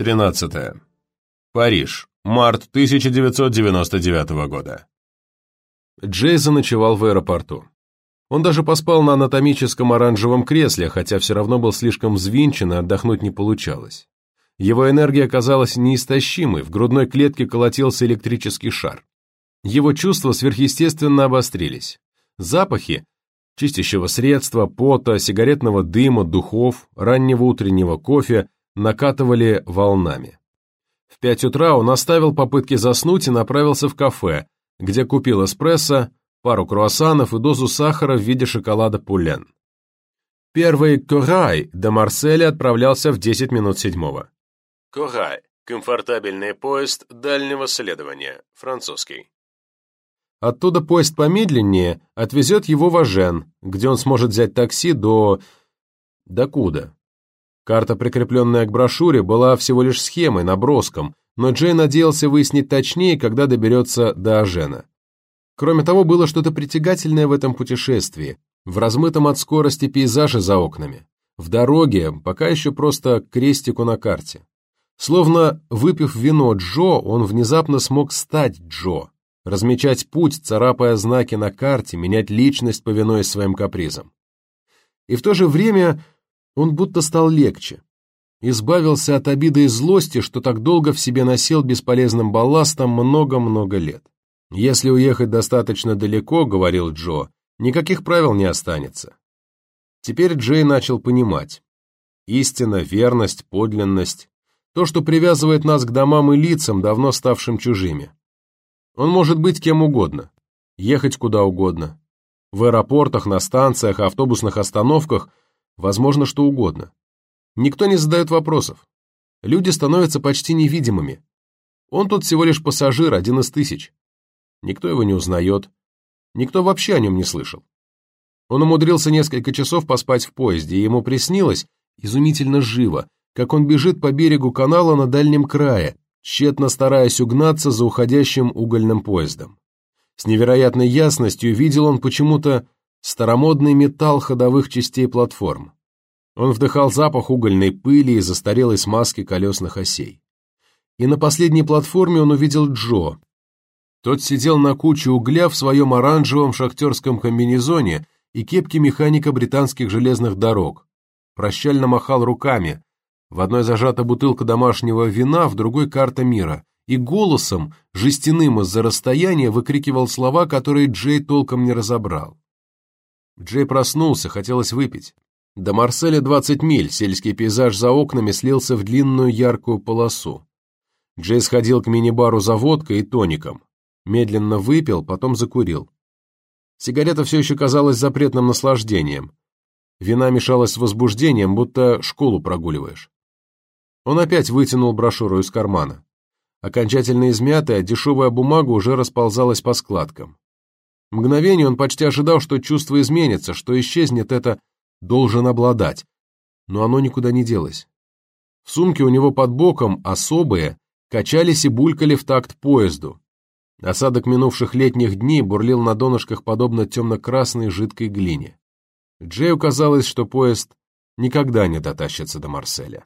13. Париж. Март 1999 года. Джей заночевал в аэропорту. Он даже поспал на анатомическом оранжевом кресле, хотя все равно был слишком взвинчен и отдохнуть не получалось. Его энергия казалась неистощимой, в грудной клетке колотился электрический шар. Его чувства сверхъестественно обострились. Запахи – чистящего средства, пота, сигаретного дыма, духов, раннего утреннего кофе – накатывали волнами. В пять утра он оставил попытки заснуть и направился в кафе, где купил эспрессо, пару круассанов и дозу сахара в виде шоколада Пулен. Первый «Корай» до Марселя отправлялся в 10 минут седьмого. «Корай» – комфортабельный поезд дальнего следования, французский. Оттуда поезд помедленнее отвезет его в Ажен, где он сможет взять такси до... до куда? Карта, прикрепленная к брошюре, была всего лишь схемой, наброском, но Джей надеялся выяснить точнее, когда доберется до Ажена. Кроме того, было что-то притягательное в этом путешествии, в размытом от скорости пейзаже за окнами, в дороге, пока еще просто крестику на карте. Словно выпив вино Джо, он внезапно смог стать Джо, размечать путь, царапая знаки на карте, менять личность, повинуясь своим капризам. И в то же время он будто стал легче, избавился от обиды и злости, что так долго в себе носил бесполезным балластом много-много лет. «Если уехать достаточно далеко, — говорил Джо, — никаких правил не останется». Теперь Джей начал понимать. Истина, верность, подлинность — то, что привязывает нас к домам и лицам, давно ставшим чужими. Он может быть кем угодно, ехать куда угодно. В аэропортах, на станциях, автобусных остановках — возможно, что угодно. Никто не задает вопросов. Люди становятся почти невидимыми. Он тут всего лишь пассажир, один из тысяч. Никто его не узнает. Никто вообще о нем не слышал. Он умудрился несколько часов поспать в поезде, и ему приснилось, изумительно живо, как он бежит по берегу канала на дальнем крае, тщетно стараясь угнаться за уходящим угольным поездом. С невероятной ясностью видел он почему-то старомодный металл ходовых частей платформ. Он вдыхал запах угольной пыли и застарелой смазки колесных осей. И на последней платформе он увидел Джо. Тот сидел на куче угля в своем оранжевом шахтерском комбинезоне и кепке механика британских железных дорог. Прощально махал руками. В одной зажата бутылка домашнего вина, в другой карта мира. И голосом, жестяным из-за расстояния, выкрикивал слова, которые Джей толком не разобрал. Джей проснулся, хотелось выпить. До Марселя 20 миль, сельский пейзаж за окнами слился в длинную яркую полосу. Джей сходил к мини-бару за водкой и тоником. Медленно выпил, потом закурил. Сигарета все еще казалась запретным наслаждением. Вина мешалась с возбуждением, будто школу прогуливаешь. Он опять вытянул брошюру из кармана. Окончательно измятая, дешевая бумага уже расползалась по складкам. Мгновение он почти ожидал, что чувство изменится, что исчезнет это должен обладать, но оно никуда не делось. В сумке у него под боком особые качались и булькали в такт поезду. Осадок минувших летних дней бурлил на донышках подобно темно-красной жидкой глине. Джею казалось, что поезд никогда не дотащится до Марселя.